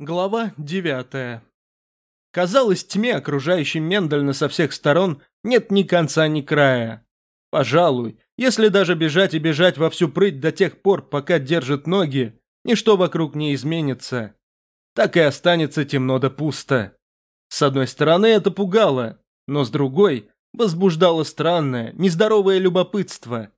Глава 9. Казалось, тьме, окружающей Мендельна со всех сторон, нет ни конца, ни края. Пожалуй, если даже бежать и бежать во всю прыть до тех пор, пока держит ноги, ничто вокруг не изменится. Так и останется темно да пусто. С одной стороны, это пугало, но с другой, возбуждало странное, нездоровое любопытство.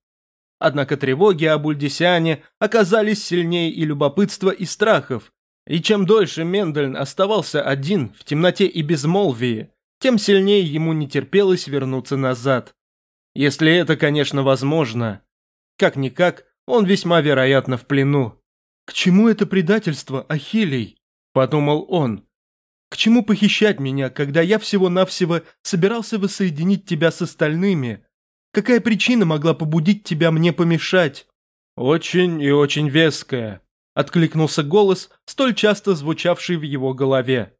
Однако тревоги об Ульдисяне оказались сильнее и любопытства, и страхов, и чем дольше Мендельн оставался один в темноте и безмолвии, тем сильнее ему не терпелось вернуться назад. Если это, конечно, возможно. Как-никак, он весьма вероятно в плену. «К чему это предательство, Ахилий?» – подумал он. «К чему похищать меня, когда я всего-навсего собирался воссоединить тебя с остальными? Какая причина могла побудить тебя мне помешать?» «Очень и очень веская», Откликнулся голос, столь часто звучавший в его голове.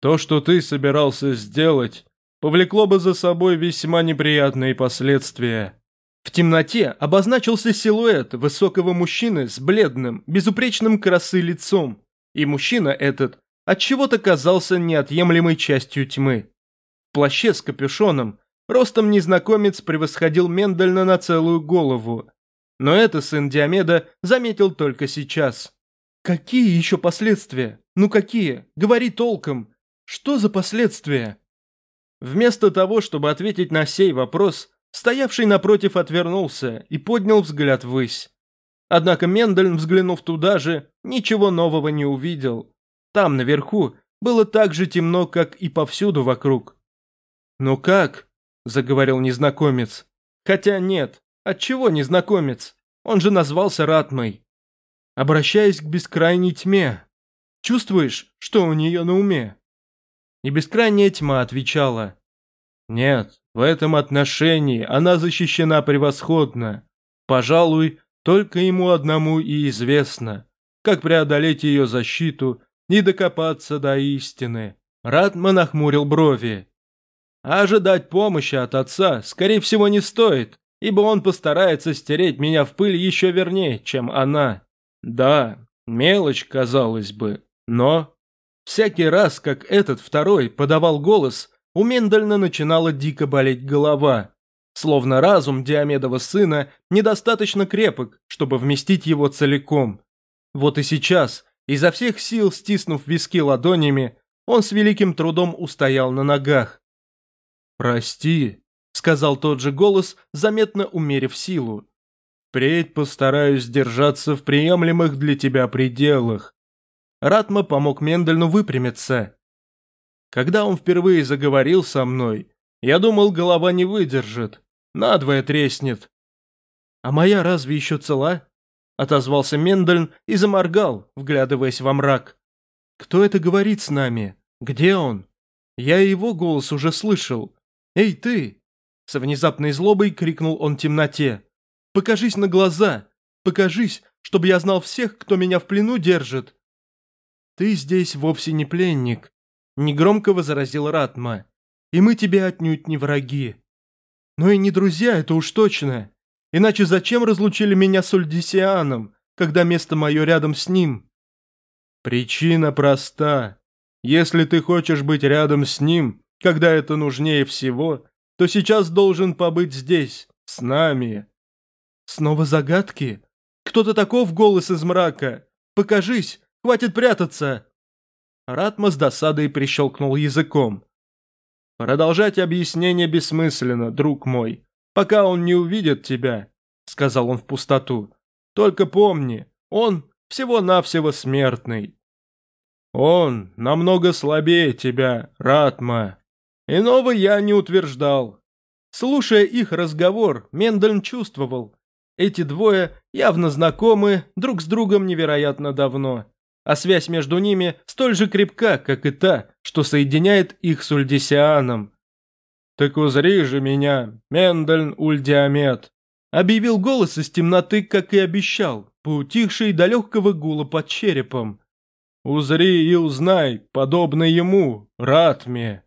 То, что ты собирался сделать, повлекло бы за собой весьма неприятные последствия. В темноте обозначился силуэт высокого мужчины с бледным, безупречным красы лицом, и мужчина этот от чего то казался неотъемлемой частью тьмы. В плаще с капюшоном ростом незнакомец превосходил Мендельна на целую голову, но это сын Диомеда заметил только сейчас. «Какие еще последствия? Ну какие? Говори толком. Что за последствия?» Вместо того, чтобы ответить на сей вопрос, стоявший напротив отвернулся и поднял взгляд ввысь. Однако Мендельн, взглянув туда же, ничего нового не увидел. Там, наверху, было так же темно, как и повсюду вокруг. «Ну как?» – заговорил незнакомец. «Хотя нет, Отчего незнакомец? Он же назвался Ратмой. Обращаясь к бескрайней тьме. Чувствуешь, что у нее на уме? И бескрайняя тьма отвечала. Нет, в этом отношении она защищена превосходно. Пожалуй, только ему одному и известно, как преодолеть ее защиту и докопаться до истины. Ратма нахмурил брови. А ожидать помощи от отца, скорее всего, не стоит ибо он постарается стереть меня в пыль еще вернее, чем она. Да, мелочь, казалось бы, но... Всякий раз, как этот второй подавал голос, у Мендельна начинала дико болеть голова, словно разум Диомедова сына недостаточно крепок, чтобы вместить его целиком. Вот и сейчас, изо всех сил стиснув виски ладонями, он с великим трудом устоял на ногах. «Прости», сказал тот же голос, заметно умерив силу. «Впредь постараюсь держаться в приемлемых для тебя пределах». Ратма помог Мендельну выпрямиться. Когда он впервые заговорил со мной, я думал, голова не выдержит, надвое треснет. «А моя разве еще цела?» – отозвался Мендельн и заморгал, вглядываясь во мрак. «Кто это говорит с нами? Где он? Я его голос уже слышал. Эй, ты!» С внезапной злобой крикнул он темноте. «Покажись на глаза! Покажись, чтобы я знал всех, кто меня в плену держит!» «Ты здесь вовсе не пленник», — негромко возразил Ратма. «И мы тебе отнюдь не враги. Но и не друзья, это уж точно. Иначе зачем разлучили меня с Ульдисианом, когда место мое рядом с ним?» «Причина проста. Если ты хочешь быть рядом с ним, когда это нужнее всего, то сейчас должен побыть здесь, с нами. Снова загадки? Кто-то таков голос из мрака? Покажись, хватит прятаться. Ратма с досадой прищелкнул языком. «Продолжать объяснение бессмысленно, друг мой, пока он не увидит тебя», — сказал он в пустоту. «Только помни, он всего-навсего смертный». «Он намного слабее тебя, Ратма», Иного я не утверждал. Слушая их разговор, Мендельн чувствовал. Эти двое явно знакомы друг с другом невероятно давно, а связь между ними столь же крепка, как и та, что соединяет их с Ульдисианом. «Так узри же меня, Мендельн Ульдиамет!» объявил голос из темноты, как и обещал, поутихший до легкого гула под черепом. «Узри и узнай, подобно ему, Ратме!»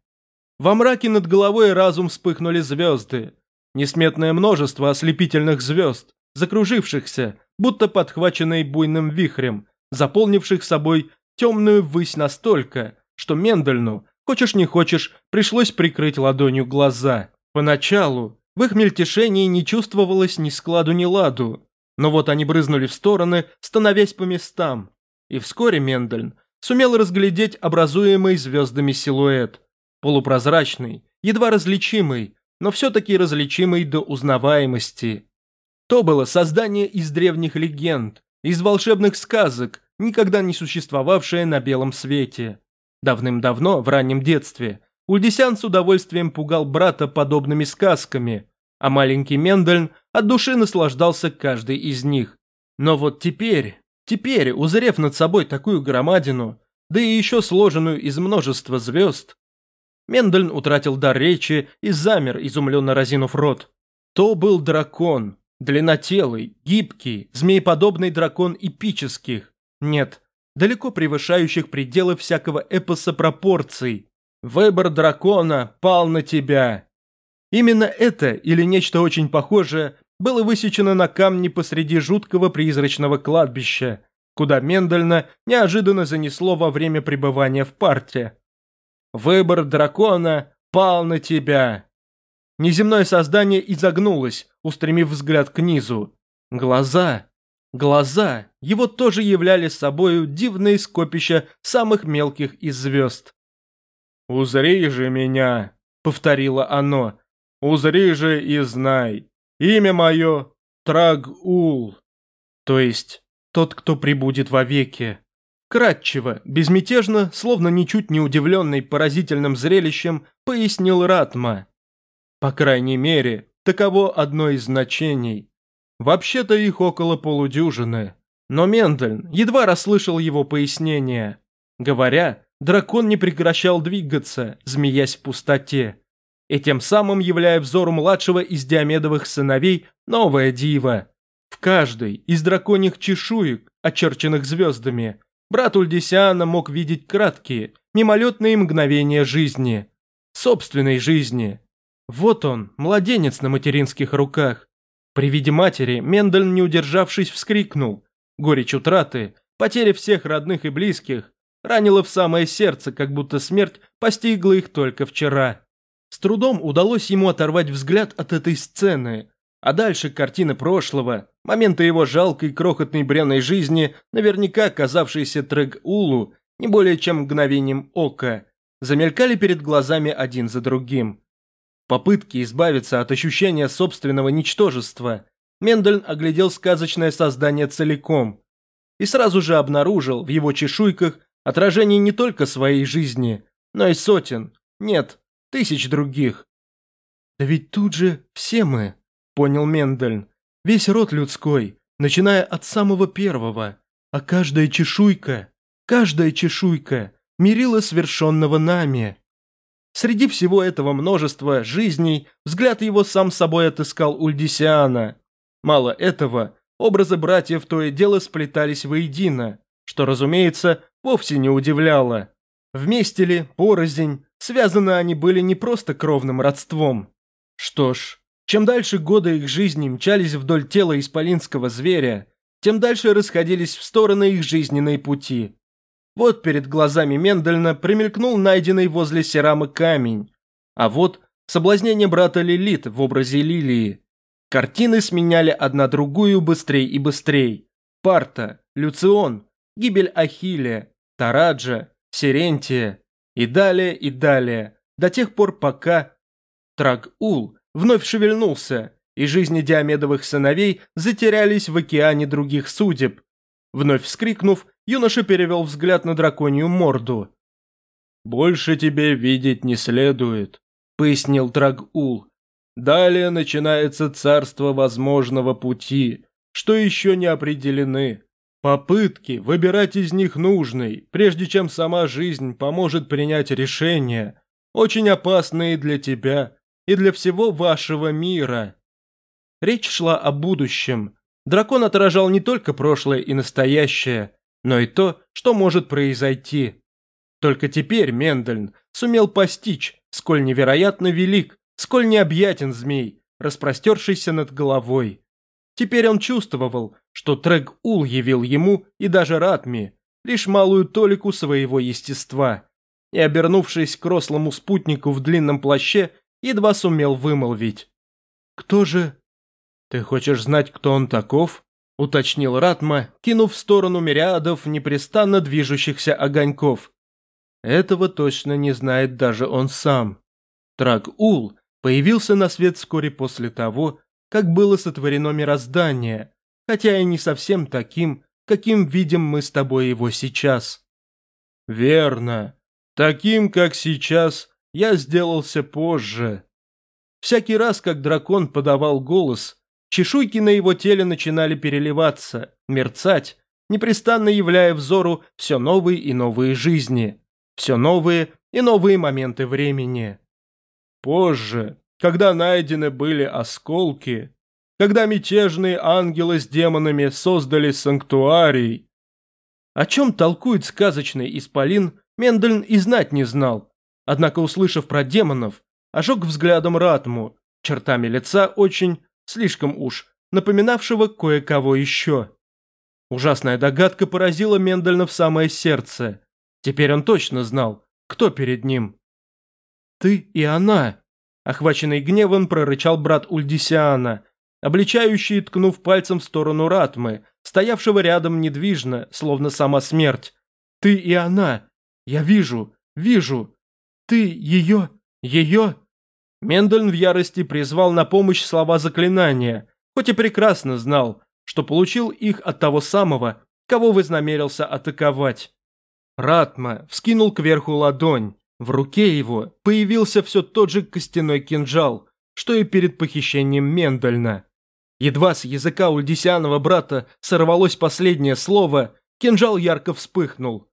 Во мраке над головой разум вспыхнули звезды. Несметное множество ослепительных звезд, закружившихся, будто подхваченные буйным вихрем, заполнивших собой темную ввысь настолько, что Мендельну, хочешь не хочешь, пришлось прикрыть ладонью глаза. Поначалу в их мельтешении не чувствовалось ни складу, ни ладу. Но вот они брызнули в стороны, становясь по местам. И вскоре Мендельн сумел разглядеть образуемый звездами силуэт. Полупрозрачный, едва различимый, но все-таки различимый до узнаваемости. То было создание из древних легенд, из волшебных сказок, никогда не существовавшее на белом свете. Давным-давно, в раннем детстве, Ульдисян с удовольствием пугал брата подобными сказками, а маленький Мендельн от души наслаждался каждой из них. Но вот теперь, теперь, узрев над собой такую громадину, да и еще сложенную из множества звезд, Мендельн утратил дар речи и замер, изумленно разинув рот. То был дракон, длиннотелый, гибкий, змееподобный дракон эпических, нет, далеко превышающих пределы всякого эпоса пропорций. Выбор дракона пал на тебя. Именно это, или нечто очень похожее, было высечено на камне посреди жуткого призрачного кладбища, куда Мендельна неожиданно занесло во время пребывания в парте. Выбор дракона пал на тебя. Неземное создание изогнулось, устремив взгляд к низу. Глаза, глаза его тоже являли собою дивные скопища самых мелких из звезд. «Узри же меня», — повторило оно, — «узри же и знай, имя мое Трагул, то есть тот, кто прибудет вовеки». Кратчево, безмятежно, словно ничуть не удивленный поразительным зрелищем, пояснил Ратма. По крайней мере, таково одно из значений. Вообще-то их около полудюжины. Но Мендельн едва расслышал его пояснение. Говоря, дракон не прекращал двигаться, змеясь в пустоте. И тем самым являя взору младшего из Диамедовых сыновей новое диво. В каждой из драконьих чешуек, очерченных звездами, Брат Ульдисиана мог видеть краткие, мимолетные мгновения жизни. Собственной жизни. Вот он, младенец на материнских руках. При виде матери Мендельн, не удержавшись, вскрикнул. Горечь утраты, потеря всех родных и близких, ранила в самое сердце, как будто смерть постигла их только вчера. С трудом удалось ему оторвать взгляд от этой сцены, а дальше картины прошлого, моменты его жалкой крохотной бренной жизни, наверняка казавшиеся Трэг-Улу не более чем мгновением ока, замелькали перед глазами один за другим. Попытки избавиться от ощущения собственного ничтожества, Мендельн оглядел сказочное создание целиком и сразу же обнаружил в его чешуйках отражение не только своей жизни, но и сотен, нет, тысяч других. Да ведь тут же все мы, понял Мендельн. Весь род людской, начиная от самого первого, а каждая чешуйка, каждая чешуйка мерила свершенного нами. Среди всего этого множества жизней взгляд его сам собой отыскал Ульдисиана. Мало этого, образы братьев то и дело сплетались воедино, что, разумеется, вовсе не удивляло. Вместе ли, порознь, связаны они были не просто кровным родством. Что ж, чем дальше годы их жизни мчались вдоль тела исполинского зверя, тем дальше расходились в стороны их жизненные пути. Вот перед глазами Мендельна примелькнул найденный возле Серамы камень, а вот соблазнение брата Лилит в образе Лилии. Картины сменяли одна другую быстрей и быстрей. Парта, Люцион, гибель Ахиллея, Тараджа, Сирентия и далее и далее, до тех пор пока Трагул вновь шевельнулся, и жизни Диамедовых сыновей затерялись в океане других судеб. Вновь вскрикнув, юноша перевел взгляд на драконью морду. «Больше тебе видеть не следует», — пояснил Трагул. «Далее начинается царство возможного пути, что еще не определены. Попытки выбирать из них нужный, прежде чем сама жизнь поможет принять решение, очень опасные для тебя и для всего вашего мира. Речь шла о будущем. Дракон отражал не только прошлое и настоящее, но и то, что может произойти. Только теперь Мендельн сумел постичь, сколь невероятно велик, сколь необъятен змей, распростершийся над головой. Теперь он чувствовал, что Трэг Ул явил ему и даже Ратми лишь малую толику своего естества, и, обернувшись к рослому спутнику в длинном плаще, едва сумел вымолвить. «Кто же...» «Ты хочешь знать, кто он таков?» — уточнил Ратма, кинув в сторону мириадов непрестанно движущихся огоньков. Этого точно не знает даже он сам. Трак-Ул появился на свет вскоре после того, как было сотворено мироздание, хотя и не совсем таким, каким видим мы с тобой его сейчас. Верно. Таким, как сейчас, я сделался позже. Всякий раз, как дракон подавал голос, чешуйки на его теле начинали переливаться, мерцать, непрестанно являя взору все новые и новые жизни, все новые и новые моменты времени. Позже, когда найдены были осколки, когда мятежные ангелы с демонами создали санктуарий. О чем толкует сказочный исполин, Мендельн и знать не знал. Однако, услышав про демонов, ожег взглядом Ратму, чертами лица очень, слишком уж, напоминавшего кое-кого еще. Ужасная догадка поразила Мендельна в самое сердце. Теперь он точно знал, кто перед ним. «Ты и она!» Охваченный гневом прорычал брат Ульдисиана, обличающий, ткнув пальцем в сторону Ратмы, стоявшего рядом недвижно, словно сама смерть. «Ты и она! Я вижу, вижу! Ты ее, ее!» Мендельн в ярости призвал на помощь слова заклинания, хоть и прекрасно знал, что получил их от того самого, кого вознамерился атаковать. Ратма вскинул кверху ладонь, в руке его появился все тот же костяной кинжал, что и перед похищением Мендельна. Едва с языка ульдисианова брата сорвалось последнее слово, кинжал ярко вспыхнул.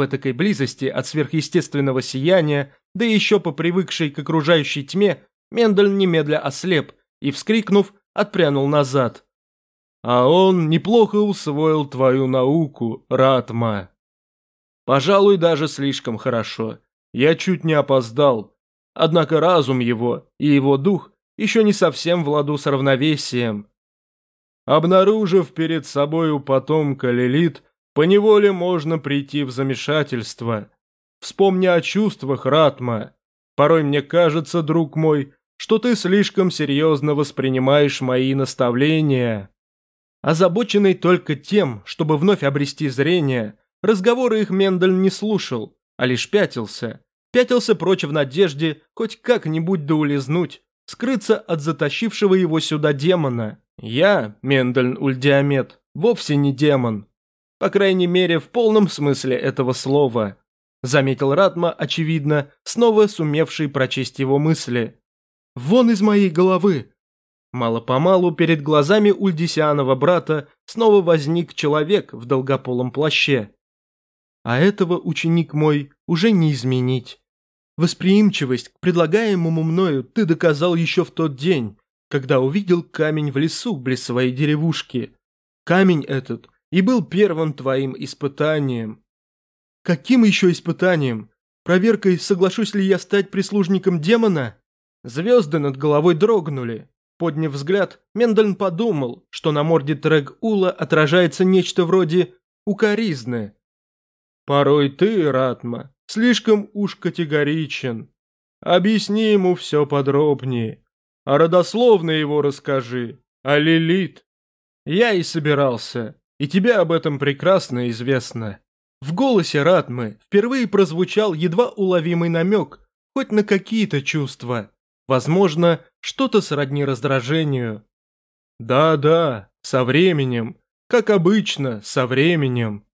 В этакой близости от сверхъестественного сияния, да еще по привыкшей к окружающей тьме, Мендель немедля ослеп и, вскрикнув, отпрянул назад. «А он неплохо усвоил твою науку, Ратма». «Пожалуй, даже слишком хорошо. Я чуть не опоздал. Однако разум его и его дух еще не совсем в ладу с равновесием. Обнаружив перед собой у потомка Лилит, поневоле можно прийти в замешательство. Вспомни о чувствах, Ратма. Порой мне кажется, друг мой, что ты слишком серьезно воспринимаешь мои наставления. Озабоченный только тем, чтобы вновь обрести зрение, разговоры их Мендель не слушал, а лишь пятился. Пятился прочь в надежде хоть как-нибудь да улизнуть, скрыться от затащившего его сюда демона. Я, Мендельн Ульдиамет, вовсе не демон. По крайней мере, в полном смысле этого слова. Заметил Ратма, очевидно, снова сумевший прочесть его мысли. «Вон из моей головы!» Мало-помалу перед глазами Ульдисианова брата снова возник человек в долгополом плаще. А этого, ученик мой, уже не изменить. Восприимчивость к предлагаемому мною ты доказал еще в тот день, когда увидел камень в лесу близ своей деревушки. Камень этот и был первым твоим испытанием. Каким еще испытанием? Проверкой, соглашусь ли я стать прислужником демона? Звезды над головой дрогнули. Подняв взгляд, Мендельн подумал, что на морде Трэг-Ула отражается нечто вроде укоризны. Порой ты, Ратма, слишком уж категоричен. Объясни ему все подробнее. А родословно его расскажи. А Лилит? Я и собирался. И тебе об этом прекрасно известно. В голосе Ратмы впервые прозвучал едва уловимый намек, хоть на какие-то чувства. Возможно, что-то сродни раздражению. Да-да, со временем. Как обычно, со временем.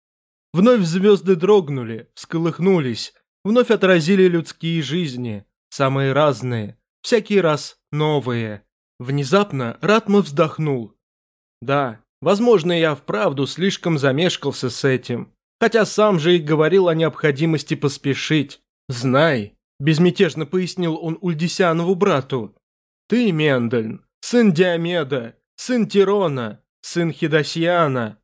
Вновь звезды дрогнули, всколыхнулись, вновь отразили людские жизни, самые разные, всякий раз новые. Внезапно Ратма вздохнул. Да, возможно, я вправду слишком замешкался с этим, хотя сам же и говорил о необходимости поспешить. Знай, безмятежно пояснил он Ульдисянову брату. Ты, Мендельн, сын Диомеда, сын Тирона, сын Хидосьяна,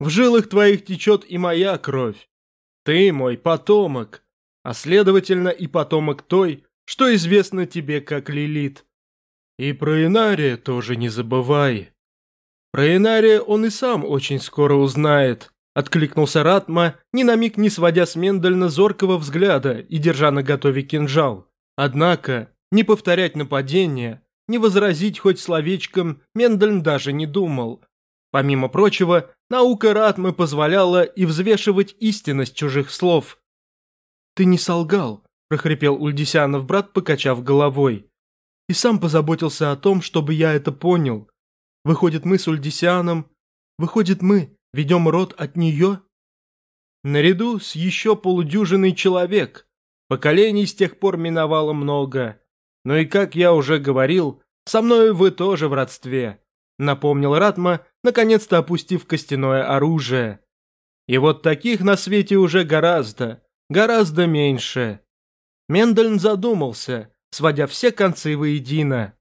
в жилах твоих течет и моя кровь. Ты мой потомок, а следовательно и потомок той, что известно тебе как Лилит. И про Инария тоже не забывай. Про Инария он и сам очень скоро узнает, Откликнулся Ратма, ни на миг не сводя с Мендельна зоркого взгляда и держа на готове кинжал. Однако, не повторять нападение, не возразить хоть словечком Мендельн даже не думал. Помимо прочего, наука Ратмы позволяла и взвешивать истинность чужих слов. «Ты не солгал», – прохрипел Ульдисянов брат, покачав головой. «И сам позаботился о том, чтобы я это понял. Выходит, мы с Ульдисианом... Выходит, мы ведем род от нее?» Наряду с еще полудюжиной человек. Поколений с тех пор миновало много. Но и как я уже говорил, со мной вы тоже в родстве напомнил Ратма, наконец-то опустив костяное оружие. И вот таких на свете уже гораздо, гораздо меньше. Мендельн задумался, сводя все концы воедино.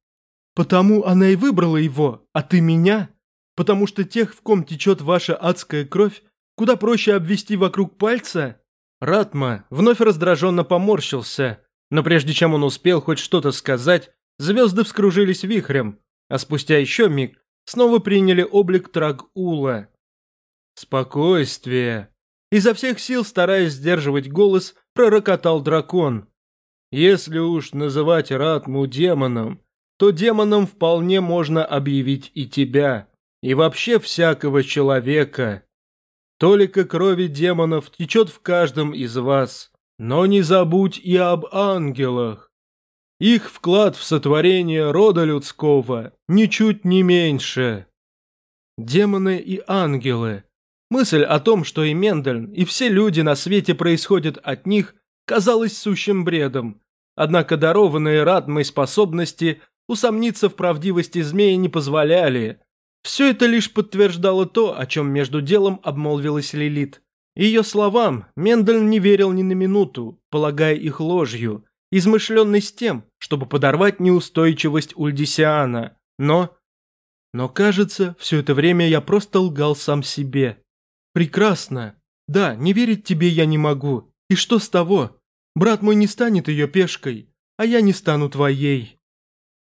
«Потому она и выбрала его, а ты меня? Потому что тех, в ком течет ваша адская кровь, куда проще обвести вокруг пальца?» Ратма вновь раздраженно поморщился, но прежде чем он успел хоть что-то сказать, звезды вскружились вихрем, а спустя еще миг снова приняли облик Трагула. «Спокойствие!» Изо всех сил, стараясь сдерживать голос, пророкотал дракон. «Если уж называть Ратму демоном, то демоном вполне можно объявить и тебя, и вообще всякого человека. Толика крови демонов течет в каждом из вас, но не забудь и об ангелах. Их вклад в сотворение рода людского ничуть не меньше. Демоны и ангелы. Мысль о том, что и Мендельн, и все люди на свете происходят от них, казалась сущим бредом. Однако дарованные Радмой способности усомниться в правдивости змеи не позволяли. Все это лишь подтверждало то, о чем между делом обмолвилась Лилит. Ее словам Мендельн не верил ни на минуту, полагая их ложью, измышленный с тем, чтобы подорвать неустойчивость Ульдисиана. Но... Но кажется, все это время я просто лгал сам себе. Прекрасно. Да, не верить тебе я не могу. И что с того? Брат мой не станет ее пешкой, а я не стану твоей.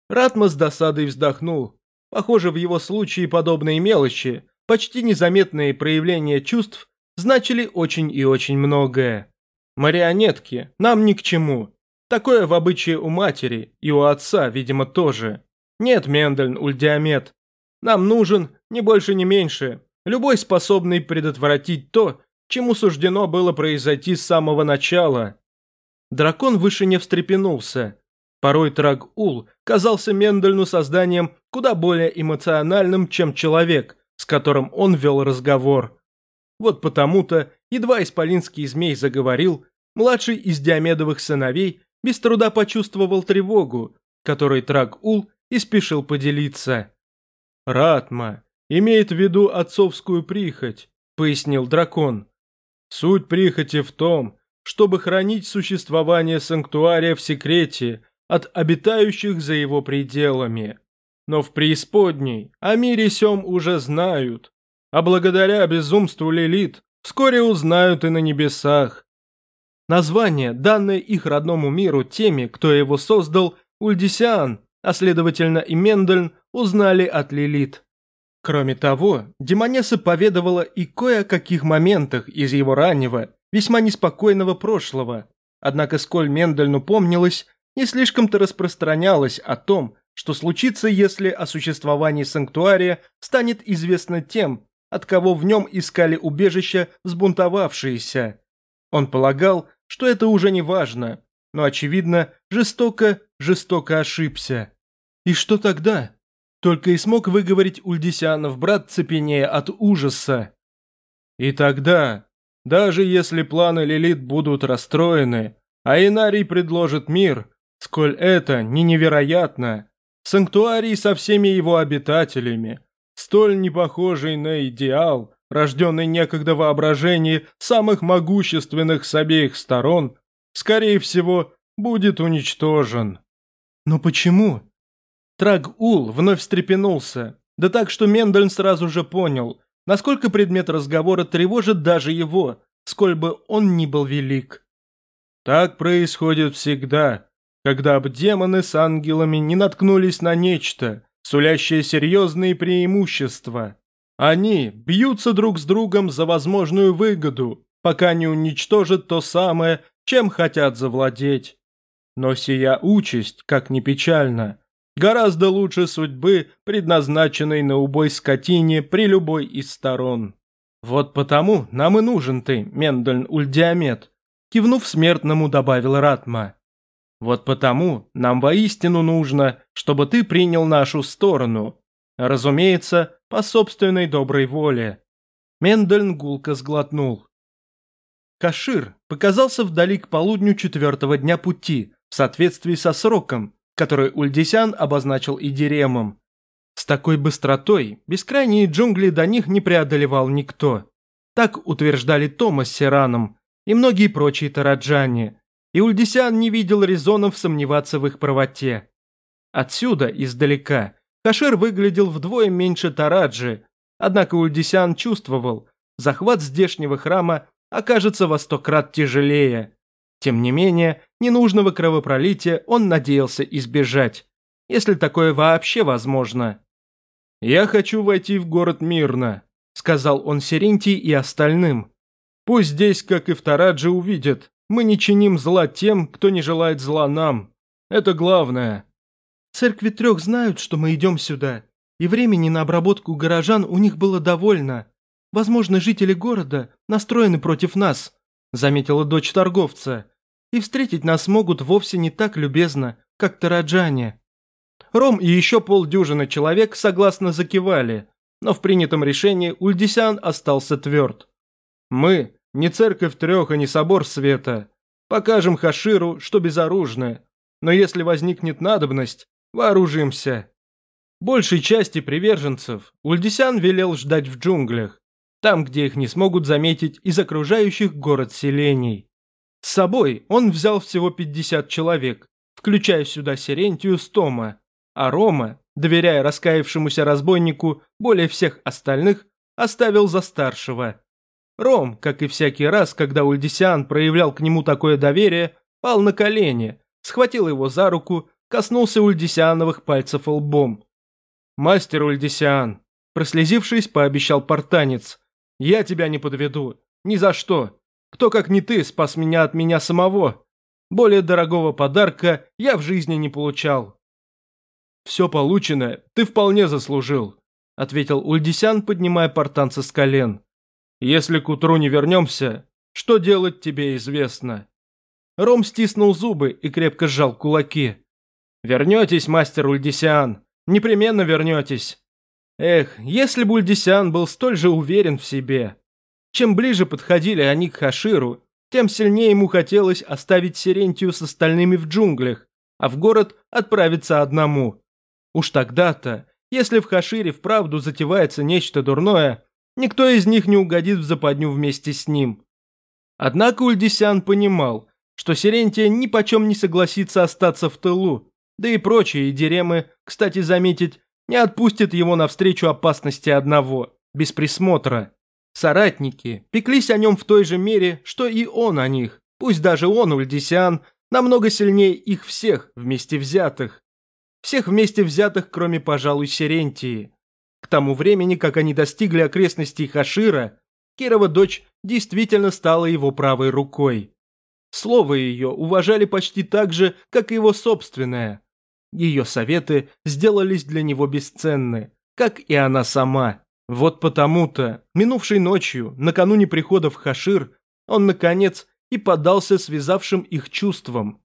Ратма с досадой вздохнул. Похоже, в его случае подобные мелочи, почти незаметные проявления чувств, значили очень и очень многое. Марионетки нам ни к чему. Такое в обычае у матери и у отца, видимо, тоже. Нет, Мендельн, Ульдиамет. Нам нужен, ни больше, ни меньше, любой способный предотвратить то, чему суждено было произойти с самого начала. Дракон выше не встрепенулся. Порой Траг-Ул казался Мендельну созданием куда более эмоциональным, чем человек, с которым он вел разговор. Вот потому-то, едва исполинский змей заговорил, младший из Диамедовых сыновей без труда почувствовал тревогу, которой Траг-Ул и спешил поделиться. «Ратма имеет в виду отцовскую прихоть», — пояснил дракон. «Суть прихоти в том, чтобы хранить существование санктуария в секрете от обитающих за его пределами. Но в преисподней о мире сём уже знают, а благодаря безумству Лилит вскоре узнают и на небесах, Название, данное их родному миру теми, кто его создал, Ульдисиан, а следовательно и Мендельн, узнали от Лилит. Кроме того, Демонесса поведовала и кое о каких моментах из его раннего, весьма неспокойного прошлого. Однако, сколь Мендельну помнилось, не слишком-то распространялось о том, что случится, если о существовании санктуария станет известно тем, от кого в нем искали убежища взбунтовавшиеся. Он полагал, что это уже не важно, но, очевидно, жестоко, жестоко ошибся. И что тогда? Только и смог выговорить Ульдисянов брат цепенея от ужаса. И тогда, даже если планы Лилит будут расстроены, а Инарий предложит мир, сколь это не невероятно, санктуарий со всеми его обитателями, столь не похожий на идеал, рожденный некогда воображении самых могущественных с обеих сторон, скорее всего, будет уничтожен. Но почему? Траг-Ул вновь встрепенулся, да так, что Мендельн сразу же понял, насколько предмет разговора тревожит даже его, сколь бы он ни был велик. Так происходит всегда, когда бы демоны с ангелами не наткнулись на нечто, сулящее серьезные преимущества. Они бьются друг с другом за возможную выгоду, пока не уничтожат то самое, чем хотят завладеть. Но сия участь, как ни печально, гораздо лучше судьбы, предназначенной на убой скотине при любой из сторон. Вот потому нам и нужен ты, Мендельн Ульдиамет, кивнув смертному, добавил Ратма. Вот потому нам воистину нужно, чтобы ты принял нашу сторону. Разумеется, по собственной доброй воле. Мендельн гулко сглотнул. Кашир показался вдали к полудню четвертого дня пути, в соответствии со сроком, который Ульдисян обозначил Идиремом. С такой быстротой бескрайние джунгли до них не преодолевал никто. Так утверждали Томас с Сираном и многие прочие тараджане, и Ульдисян не видел резонов сомневаться в их правоте. Отсюда, издалека, Кашир выглядел вдвое меньше Тараджи, однако Ульдисян чувствовал, захват здешнего храма окажется во сто крат тяжелее. Тем не менее, ненужного кровопролития он надеялся избежать, если такое вообще возможно. «Я хочу войти в город мирно», — сказал он Серентий и остальным. «Пусть здесь, как и в Тарадже, увидят, мы не чиним зла тем, кто не желает зла нам. Это главное». «Церкви трех знают, что мы идем сюда, и времени на обработку горожан у них было довольно. Возможно, жители города настроены против нас», – заметила дочь торговца. «И встретить нас могут вовсе не так любезно, как тараджане». Ром и еще полдюжины человек согласно закивали, но в принятом решении Ульдисян остался тверд. «Мы не церковь трех и не собор света. Покажем Хаширу, что безоружны, но если возникнет надобность, вооружимся». Большей части приверженцев Ульдисян велел ждать в джунглях, там, где их не смогут заметить из окружающих город селений. С собой он взял всего 50 человек, включая сюда Серентию с Тома, а Рома, доверяя раскаявшемуся разбойнику более всех остальных, оставил за старшего. Ром, как и всякий раз, когда Ульдисиан проявлял к нему такое доверие, пал на колени, схватил его за руку, коснулся Ульдисиановых пальцев лбом. «Мастер Ульдисиан», прослезившись, пообещал портанец, я тебя не подведу. Ни за что. Кто, как не ты, спас меня от меня самого. Более дорогого подарка я в жизни не получал. Все полученное ты вполне заслужил, ответил Ульдисян, поднимая портанца с колен. Если к утру не вернемся, что делать тебе известно. Ром стиснул зубы и крепко сжал кулаки. «Вернетесь, мастер Ульдисиан, непременно вернетесь. Эх, если бы Ульдисян был столь же уверен в себе. Чем ближе подходили они к Хаширу, тем сильнее ему хотелось оставить Сирентию с остальными в джунглях, а в город отправиться одному. Уж тогда-то, если в Хашире вправду затевается нечто дурное, никто из них не угодит в западню вместе с ним. Однако Ульдисян понимал, что Сирентия ни почем не согласится остаться в тылу, да и прочие деремы, кстати заметить, не отпустит его навстречу опасности одного, без присмотра. Соратники пеклись о нем в той же мере, что и он о них, пусть даже он, Ульдисиан, намного сильнее их всех вместе взятых. Всех вместе взятых, кроме, пожалуй, Серентии. К тому времени, как они достигли окрестностей Хашира, Кирова дочь действительно стала его правой рукой. Слово ее уважали почти так же, как и его собственное – ее советы сделались для него бесценны, как и она сама. Вот потому-то, минувшей ночью, накануне прихода в Хашир, он, наконец, и подался связавшим их чувствам.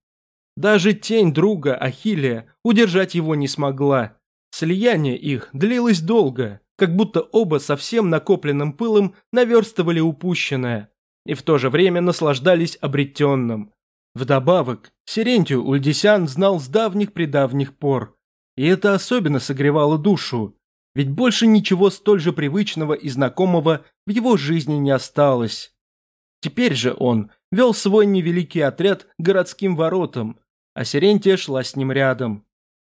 Даже тень друга Ахилия удержать его не смогла. Слияние их длилось долго, как будто оба со всем накопленным пылом наверстывали упущенное и в то же время наслаждались обретенным. Вдобавок, Сирентию Ульдисян знал с давних-предавних пор, и это особенно согревало душу, ведь больше ничего столь же привычного и знакомого в его жизни не осталось. Теперь же он вел свой невеликий отряд к городским воротам, а Сирентия шла с ним рядом.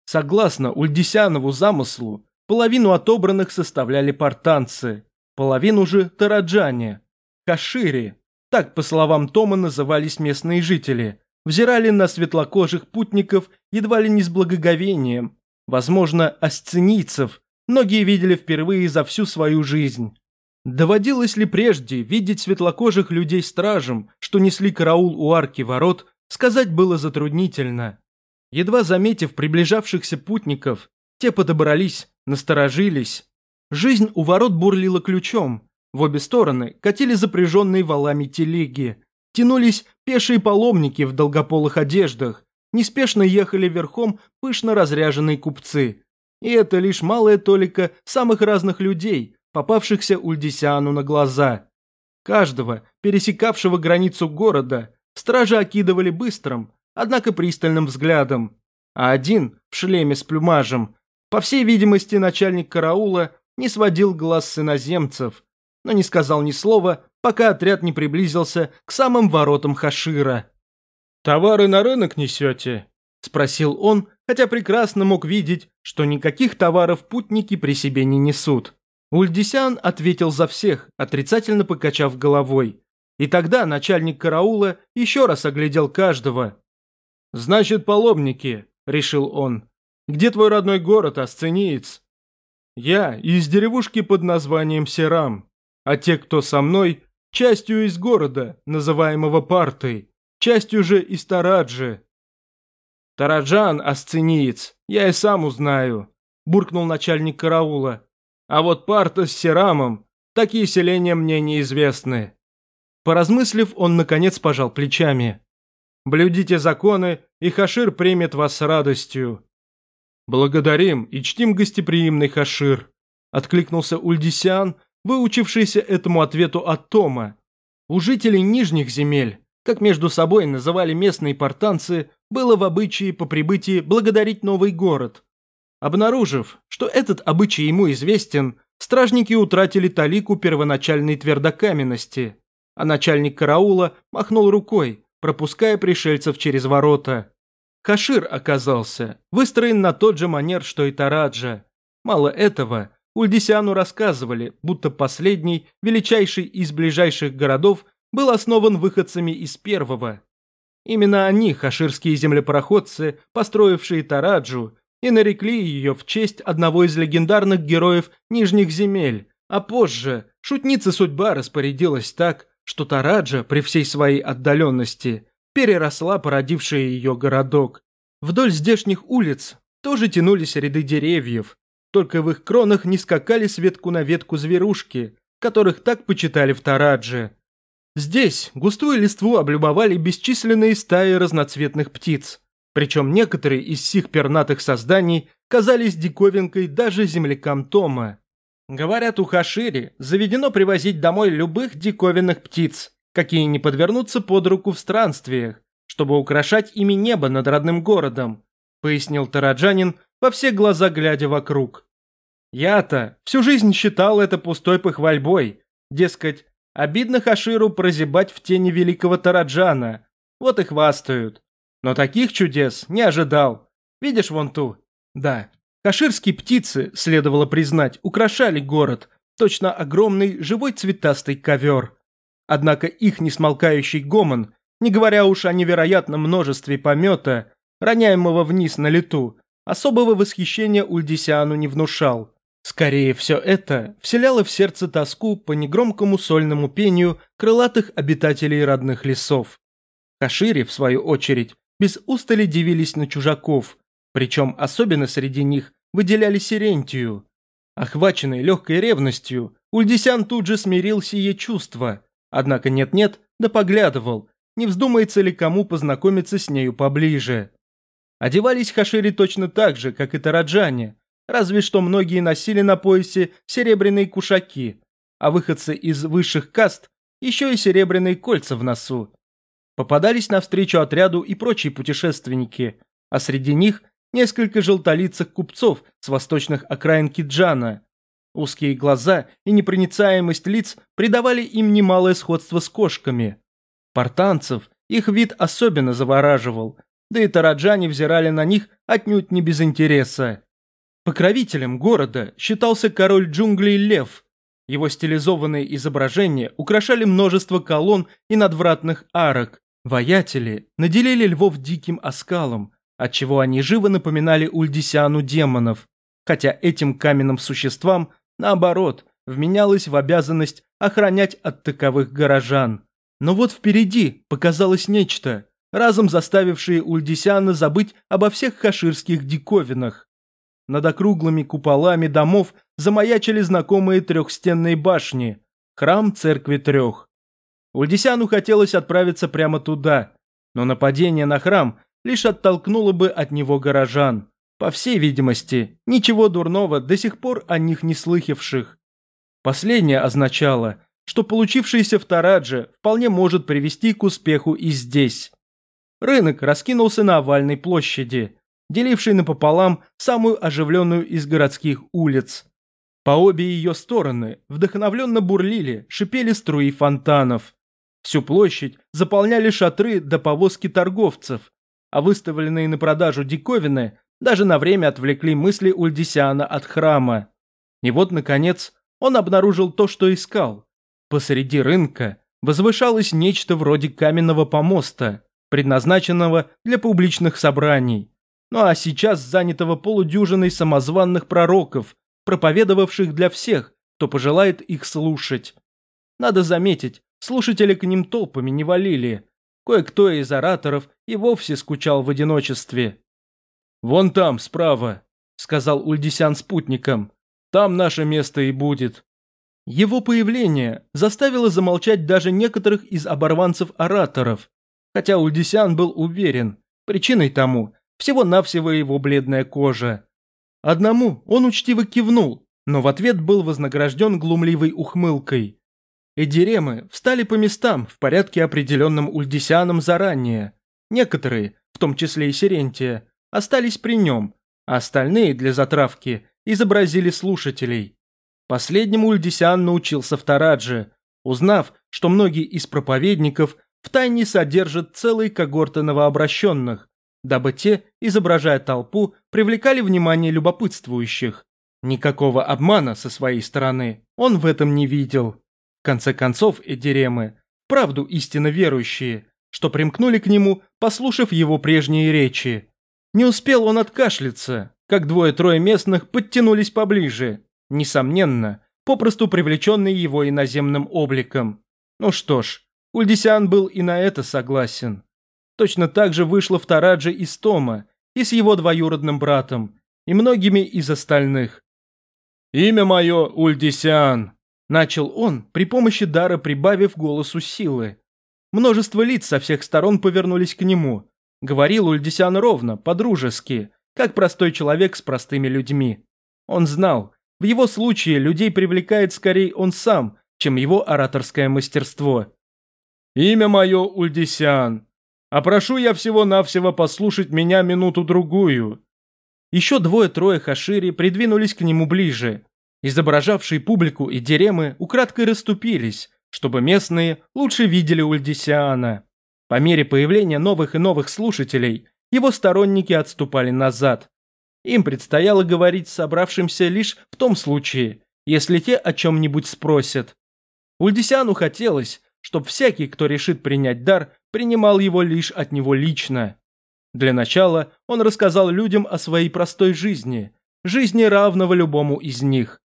Согласно Ульдисянову замыслу, половину отобранных составляли портанцы, половину же – тараджане, кашири, так, по словам Тома, назывались местные жители, взирали на светлокожих путников едва ли не с благоговением, возможно, асценийцев, многие видели впервые за всю свою жизнь. Доводилось ли прежде видеть светлокожих людей стражем, что несли караул у арки ворот, сказать было затруднительно. Едва заметив приближавшихся путников, те подобрались, насторожились. Жизнь у ворот бурлила ключом. В обе стороны катили запряженные валами телеги. Тянулись пешие паломники в долгополых одеждах. Неспешно ехали верхом пышно разряженные купцы. И это лишь малая толика самых разных людей, попавшихся Ульдисиану на глаза. Каждого, пересекавшего границу города, стражи окидывали быстрым, однако пристальным взглядом. А один, в шлеме с плюмажем, по всей видимости, начальник караула не сводил глаз с иноземцев, но не сказал ни слова, пока отряд не приблизился к самым воротам Хашира. «Товары на рынок несете?» – спросил он, хотя прекрасно мог видеть, что никаких товаров путники при себе не несут. Ульдисян ответил за всех, отрицательно покачав головой. И тогда начальник караула еще раз оглядел каждого. «Значит, паломники», – решил он. «Где твой родной город, Асцениец?» «Я из деревушки под названием Серам, а те, кто со мной, частью из города, называемого Партой, частью же из Тараджи». «Тараджан, Асцениец, я и сам узнаю», – буркнул начальник караула. А вот Парта с Серамом, такие селения мне неизвестны. Поразмыслив, он наконец пожал плечами. Блюдите законы, и Хашир примет вас с радостью. Благодарим и чтим гостеприимный Хашир, откликнулся Ульдисиан, выучившийся этому ответу от Тома. У жителей нижних земель, как между собой называли местные портанцы, было в обычае по прибытии благодарить новый город, Обнаружив, что этот обычай ему известен, стражники утратили талику первоначальной твердокаменности, а начальник караула махнул рукой, пропуская пришельцев через ворота. Хашир оказался выстроен на тот же манер, что и Тараджа. Мало этого, Ульдисиану рассказывали, будто последний, величайший из ближайших городов, был основан выходцами из первого. Именно они, хаширские землепроходцы, построившие Тараджу, и нарекли ее в честь одного из легендарных героев Нижних земель, а позже шутница судьба распорядилась так, что Тараджа при всей своей отдаленности переросла породивший ее городок. Вдоль здешних улиц тоже тянулись ряды деревьев, только в их кронах не скакали с ветку на ветку зверушки, которых так почитали в Тарадже. Здесь густую листву облюбовали бесчисленные стаи разноцветных птиц – причем некоторые из сих пернатых созданий казались диковинкой даже землякам Тома. Говорят, у Хашири заведено привозить домой любых диковинных птиц, какие не подвернутся под руку в странствиях, чтобы украшать ими небо над родным городом, пояснил Тараджанин, во все глаза глядя вокруг. Я-то всю жизнь считал это пустой похвальбой, дескать, обидно Хаширу прозябать в тени великого Тараджана, вот и хвастают. Но таких чудес не ожидал. Видишь вон ту? Да. Каширские птицы, следовало признать, украшали город. Точно огромный живой цветастый ковер. Однако их несмолкающий гомон, не говоря уж о невероятном множестве помета, роняемого вниз на лету, особого восхищения Ульдисиану не внушал. Скорее, все это вселяло в сердце тоску по негромкому сольному пению крылатых обитателей родных лесов. Кашири, в свою очередь, без устали дивились на чужаков, причем особенно среди них выделяли Сирентию. Охваченный легкой ревностью, Ульдисян тут же смирил сие чувство, однако нет-нет, да поглядывал, не вздумается ли кому познакомиться с нею поближе. Одевались хашири точно так же, как и тараджане, разве что многие носили на поясе серебряные кушаки, а выходцы из высших каст еще и серебряные кольца в носу, Попадались навстречу отряду и прочие путешественники, а среди них несколько желтолицых купцов с восточных окраин Киджана. Узкие глаза и непроницаемость лиц придавали им немалое сходство с кошками. Портанцев их вид особенно завораживал, да и тараджане взирали на них отнюдь не без интереса. Покровителем города считался король джунглей Лев. Его стилизованные изображения украшали множество колонн и надвратных арок, Воятели наделили львов диким оскалом, отчего они живо напоминали Ульдисиану демонов. хотя этим каменным существам, наоборот, вменялось в обязанность охранять от таковых горожан. Но вот впереди показалось нечто, разом заставившее Ульдисяна забыть обо всех хаширских диковинах. Над округлыми куполами домов замаячили знакомые трехстенные башни, храм церкви трех. Ульдисяну хотелось отправиться прямо туда, но нападение на храм лишь оттолкнуло бы от него горожан. По всей видимости, ничего дурного до сих пор о них не слыхавших. Последнее означало, что получившееся в Тарадже вполне может привести к успеху и здесь. Рынок раскинулся на овальной площади, делившей напополам самую оживленную из городских улиц. По обе ее стороны вдохновленно бурлили, шипели струи фонтанов. Всю площадь заполняли шатры до повозки торговцев, а выставленные на продажу диковины даже на время отвлекли мысли Ульдисиана от храма. И вот, наконец, он обнаружил то, что искал. Посреди рынка возвышалось нечто вроде каменного помоста, предназначенного для публичных собраний, ну а сейчас занятого полудюжиной самозванных пророков, проповедовавших для всех, кто пожелает их слушать. Надо заметить, Слушатели к ним толпами не валили. Кое-кто из ораторов и вовсе скучал в одиночестве. «Вон там, справа», — сказал Ульдисян спутникам. «Там наше место и будет». Его появление заставило замолчать даже некоторых из оборванцев-ораторов, хотя Ульдисян был уверен, причиной тому всего-навсего его бледная кожа. Одному он учтиво кивнул, но в ответ был вознагражден глумливой ухмылкой. Эдиремы встали по местам в порядке определенном Ульдисианом заранее. Некоторые, в том числе и Сирентия, остались при нем, а остальные для затравки изобразили слушателей. Последнему Ульдисиан научился в Тарадже, узнав, что многие из проповедников втайне содержат целые когорты новообращенных, дабы те, изображая толпу, привлекали внимание любопытствующих. Никакого обмана со своей стороны он в этом не видел конце концов, Эдиремы, правду истинно верующие, что примкнули к нему, послушав его прежние речи. Не успел он откашляться, как двое-трое местных подтянулись поближе, несомненно, попросту привлеченные его иноземным обликом. Ну что ж, Ульдисиан был и на это согласен. Точно так же вышло в Тарадже и с Тома, и с его двоюродным братом, и многими из остальных. «Имя мое Ульдисиан», Начал он, при помощи дара прибавив голосу силы. Множество лиц со всех сторон повернулись к нему. Говорил Ульдисян ровно, по-дружески, как простой человек с простыми людьми. Он знал, в его случае людей привлекает скорее он сам, чем его ораторское мастерство. «Имя мое Ульдисян. А прошу я всего-навсего послушать меня минуту-другую». Еще двое-трое хашири придвинулись к нему ближе, изображавшие публику и деремы, украдкой расступились, чтобы местные лучше видели Ульдисиана. По мере появления новых и новых слушателей, его сторонники отступали назад. Им предстояло говорить собравшимся лишь в том случае, если те о чем-нибудь спросят. Ульдисиану хотелось, чтобы всякий, кто решит принять дар, принимал его лишь от него лично. Для начала он рассказал людям о своей простой жизни, жизни равного любому из них.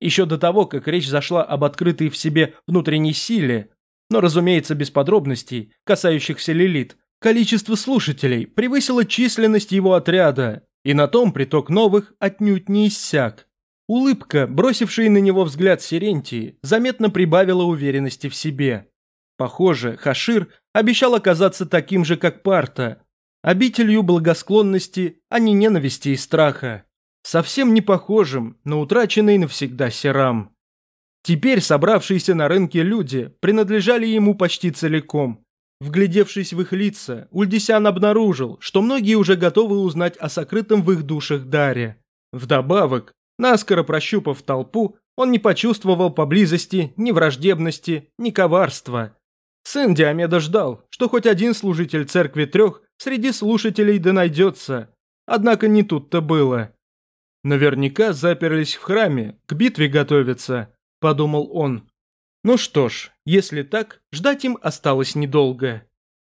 Еще до того, как речь зашла об открытой в себе внутренней силе, но, разумеется, без подробностей, касающихся Лилит, количество слушателей превысило численность его отряда, и на том приток новых отнюдь не иссяк. Улыбка, бросившая на него взгляд Сирентии, заметно прибавила уверенности в себе. Похоже, Хашир обещал оказаться таким же, как Парта, обителью благосклонности, а не ненависти и страха совсем не похожим на утраченный навсегда серам. Теперь собравшиеся на рынке люди принадлежали ему почти целиком. Вглядевшись в их лица, Ульдисян обнаружил, что многие уже готовы узнать о сокрытом в их душах даре. Вдобавок, наскоро прощупав толпу, он не почувствовал поблизости ни враждебности, ни коварства. Сын Диомеда ждал, что хоть один служитель церкви трех среди слушателей да найдется. Однако не тут-то было. Наверняка заперлись в храме, к битве готовятся, подумал он. Ну что ж, если так, ждать им осталось недолго.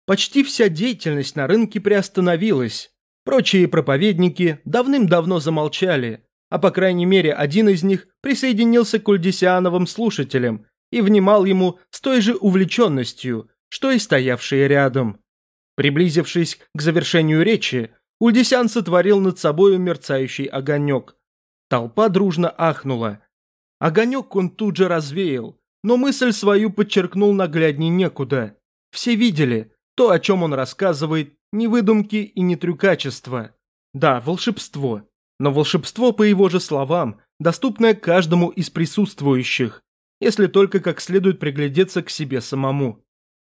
Почти вся деятельность на рынке приостановилась. Прочие проповедники давным-давно замолчали, а по крайней мере один из них присоединился к Ульдисиановым слушателям и внимал ему с той же увлеченностью, что и стоявшие рядом. Приблизившись к завершению речи, Ульдисян сотворил над собою мерцающий огонек. Толпа дружно ахнула. Огонек он тут же развеял, но мысль свою подчеркнул наглядней некуда. Все видели, то, о чем он рассказывает, не выдумки и не трюкачество. Да, волшебство. Но волшебство, по его же словам, доступное каждому из присутствующих, если только как следует приглядеться к себе самому.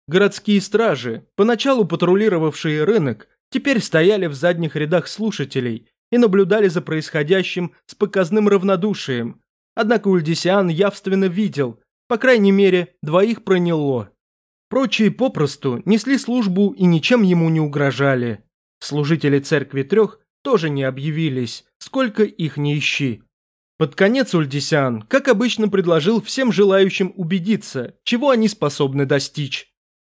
Городские стражи, поначалу патрулировавшие рынок, теперь стояли в задних рядах слушателей и наблюдали за происходящим с показным равнодушием. Однако Ульдисиан явственно видел, по крайней мере, двоих проняло. Прочие попросту несли службу и ничем ему не угрожали. Служители церкви трех тоже не объявились, сколько их не ищи. Под конец Ульдисян, как обычно, предложил всем желающим убедиться, чего они способны достичь.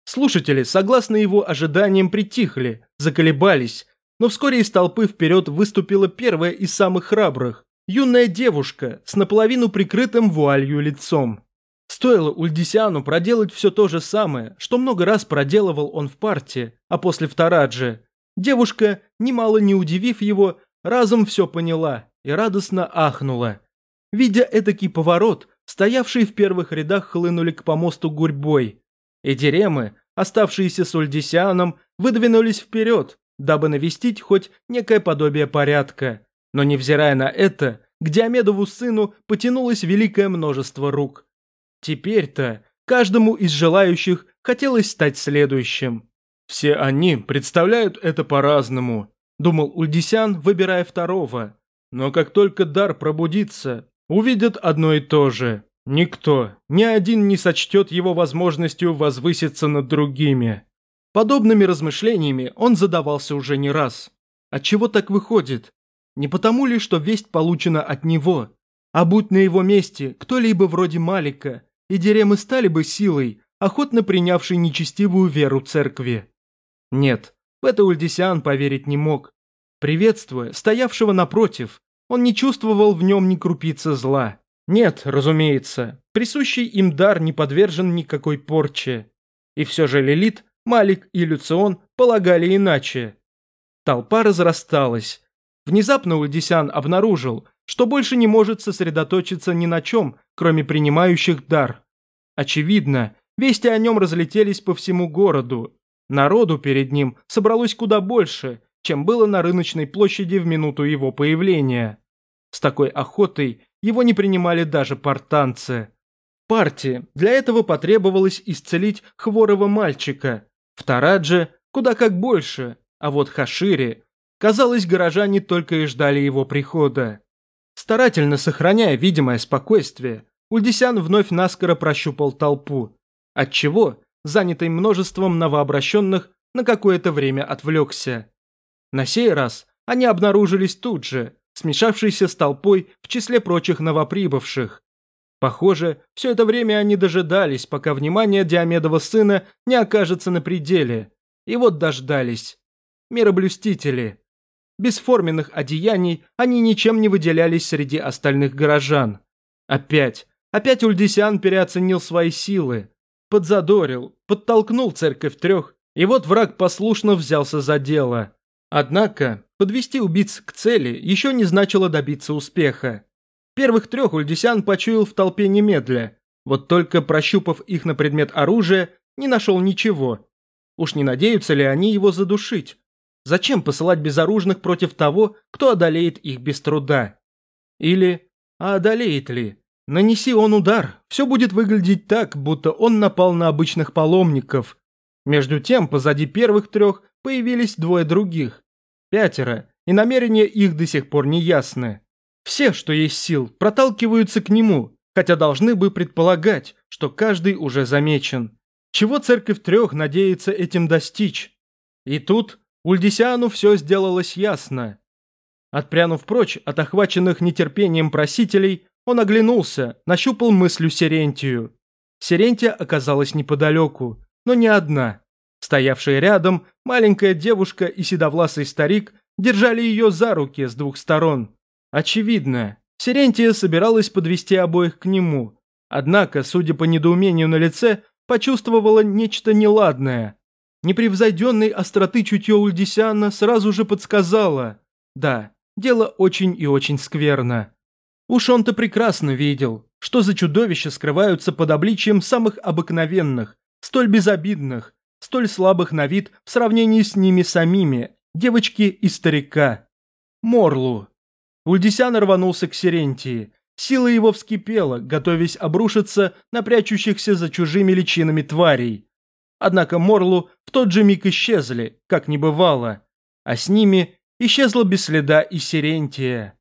Слушатели, согласно его ожиданиям, притихли, заколебались, но вскоре из толпы вперед выступила первая из самых храбрых, юная девушка с наполовину прикрытым вуалью лицом. Стоило Ульдисяну проделать все то же самое, что много раз проделывал он в партии, а после в Тарадже. Девушка, немало не удивив его, разом все поняла и радостно ахнула. Видя этакий поворот, стоявшие в первых рядах хлынули к помосту гурьбой. И деремы, оставшиеся с Ульдисианом, выдвинулись вперед, дабы навестить хоть некое подобие порядка. Но невзирая на это, к Диамедову сыну потянулось великое множество рук. Теперь-то каждому из желающих хотелось стать следующим. Все они представляют это по-разному, думал Ульдисян, выбирая второго. Но как только дар пробудится, увидят одно и то же. Никто, ни один не сочтет его возможностью возвыситься над другими. Подобными размышлениями он задавался уже не раз. Отчего так выходит? Не потому ли, что весть получена от него? А будь на его месте кто-либо вроде Малика, и деремы стали бы силой, охотно принявшей нечестивую веру церкви. Нет, в это Ульдисиан поверить не мог. Приветствуя стоявшего напротив, он не чувствовал в нем ни крупицы зла. Нет, разумеется, присущий им дар не подвержен никакой порче. И все же Лилит, Малик и Люцион полагали иначе. Толпа разрасталась. Внезапно Ульдисян обнаружил, что больше не может сосредоточиться ни на чем, кроме принимающих дар. Очевидно, вести о нем разлетелись по всему городу. Народу перед ним собралось куда больше, чем было на рыночной площади в минуту его появления. С такой охотой его не принимали даже портанцы. Партии для этого потребовалось исцелить хворого мальчика. В Тарадже куда как больше, а вот Хашире, казалось, горожане только и ждали его прихода. Старательно сохраняя видимое спокойствие, Ульдисян вновь наскоро прощупал толпу, отчего, занятый множеством новообращенных, на какое-то время отвлекся. На сей раз они обнаружились тут же, смешавшиеся с толпой в числе прочих новоприбывших. Похоже, все это время они дожидались, пока внимание Диамедова сына не окажется на пределе. И вот дождались. Мироблюстители. Без форменных одеяний они ничем не выделялись среди остальных горожан. Опять, опять Ульдисиан переоценил свои силы. Подзадорил, подтолкнул церковь трех, и вот враг послушно взялся за дело. Однако, подвести убийц к цели еще не значило добиться успеха. Первых трех Ульдисян почуял в толпе немедля, вот только прощупав их на предмет оружия, не нашел ничего. Уж не надеются ли они его задушить? Зачем посылать безоружных против того, кто одолеет их без труда? Или, а одолеет ли? Нанеси он удар, все будет выглядеть так, будто он напал на обычных паломников. Между тем, позади первых трех появились двое других. Пятеро, и намерения их до сих пор не ясны. Все, что есть сил, проталкиваются к нему, хотя должны бы предполагать, что каждый уже замечен. Чего церковь трех надеется этим достичь? И тут Ульдисиану все сделалось ясно. Отпрянув прочь от охваченных нетерпением просителей, он оглянулся, нащупал мыслью Серентию. Серентия оказалась неподалеку, но не одна. Стоявшие рядом, маленькая девушка и седовласый старик держали ее за руки с двух сторон. Очевидно, Сирентия собиралась подвести обоих к нему, однако, судя по недоумению на лице, почувствовала нечто неладное. Непревзойденной остроты чутье Ульдисиана сразу же подсказала. Да, дело очень и очень скверно. Уж он-то прекрасно видел, что за чудовища скрываются под обличием самых обыкновенных, столь безобидных, столь слабых на вид в сравнении с ними самими, девочки и старика. Морлу. Ульдисян рванулся к Сирентии. Сила его вскипела, готовясь обрушиться на прячущихся за чужими личинами тварей. Однако Морлу в тот же миг исчезли, как не бывало, а с ними исчезла без следа и Сирентия.